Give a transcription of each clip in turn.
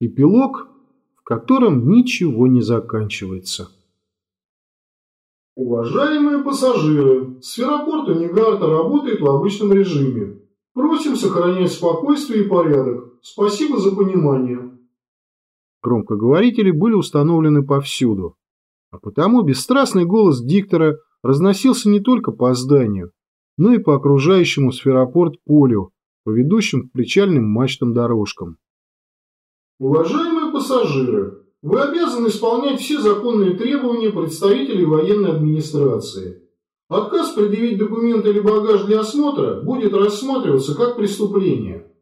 Эпилог, в котором ничего не заканчивается. Уважаемые пассажиры, сферопорт Унигарта работает в обычном режиме. Просим сохранять спокойствие и порядок. Спасибо за понимание. Громкоговорители были установлены повсюду, а потому бесстрастный голос диктора разносился не только по зданию, но и по окружающему сферопорт полю, по ведущим к причальным мачтам дорожкам. Уважаемые пассажиры, вы обязаны исполнять все законные требования представителей военной администрации. Отказ предъявить документы или багаж для осмотра будет рассматриваться как преступление.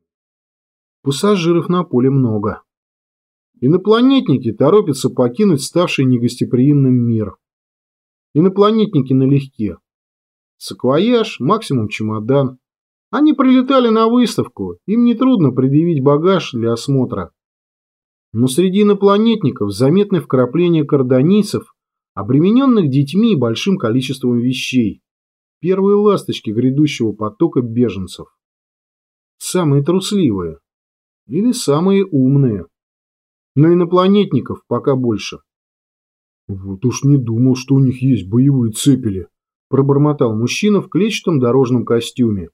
Пассажиров на поле много. Инопланетники торопятся покинуть ставший негостеприимным мир. Инопланетники налегке. Саквояж, максимум чемодан. Они прилетали на выставку, им нетрудно предъявить багаж для осмотра. Но среди инопланетников заметны вкрапления кардонийцев, обремененных детьми и большим количеством вещей. Первые ласточки грядущего потока беженцев. Самые трусливые. Или самые умные. Но инопланетников пока больше. Вот уж не думал, что у них есть боевые цепели, пробормотал мужчина в клетчатом дорожном костюме.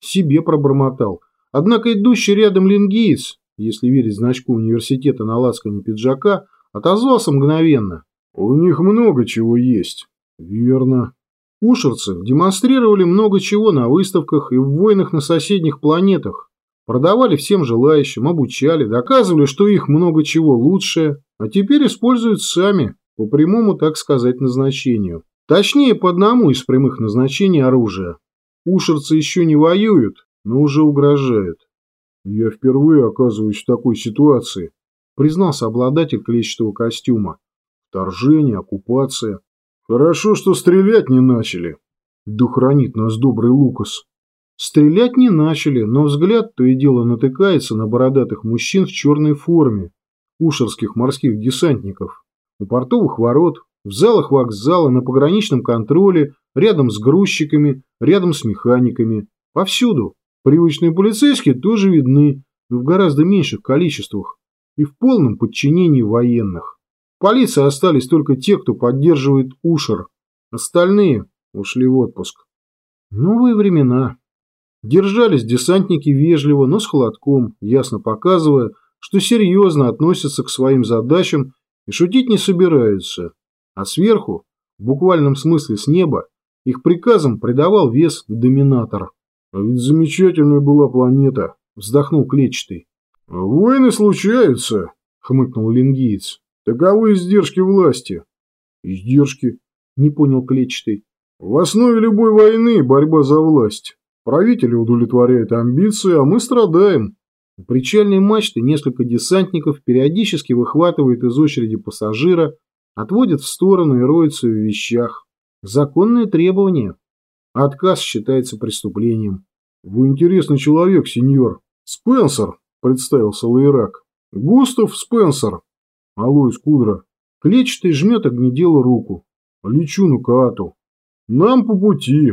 Себе пробормотал. Однако идущий рядом лингиец если верить значку университета на ласкане пиджака, отозвался мгновенно. «У них много чего есть». «Верно». Ушерцы демонстрировали много чего на выставках и в войнах на соседних планетах. Продавали всем желающим, обучали, доказывали, что их много чего лучшее, а теперь используют сами, по прямому, так сказать, назначению. Точнее, по одному из прямых назначений оружия. Ушерцы еще не воюют, но уже угрожают. «Я впервые оказываюсь в такой ситуации», – признался обладатель клетчатого костюма. «Вторжение, оккупация. Хорошо, что стрелять не начали. Да хранит нас добрый Лукас». Стрелять не начали, но взгляд то и дело натыкается на бородатых мужчин в черной форме, ушерских морских десантников. У портовых ворот, в залах вокзала, на пограничном контроле, рядом с грузчиками, рядом с механиками. Повсюду. Привычные полицейские тоже видны, но в гораздо меньших количествах и в полном подчинении военных. В полиции остались только те, кто поддерживает Ушер. Остальные ушли в отпуск. Новые времена. Держались десантники вежливо, но с холодком, ясно показывая, что серьезно относятся к своим задачам и шутить не собираются. А сверху, в буквальном смысле с неба, их приказом придавал вес доминатор. А ведь замечательная была планета, вздохнул клетчатый. Войны случаются, хмыкнул лингиец. Таковы издержки власти. Издержки? Не понял клетчатый. В основе любой войны борьба за власть. Правители удовлетворяют амбиции, а мы страдаем. У причальной мачты несколько десантников периодически выхватывают из очереди пассажира, отводят в сторону и роются в вещах. Законные требования. Отказ считается преступлением. «Вы интересный человек, сеньор. Спенсер», – представился Лаирак. «Густав Спенсер». Алоис Кудра. Клетчатый жмет огнеделу руку. «Лечу на Каату». «Нам по пути».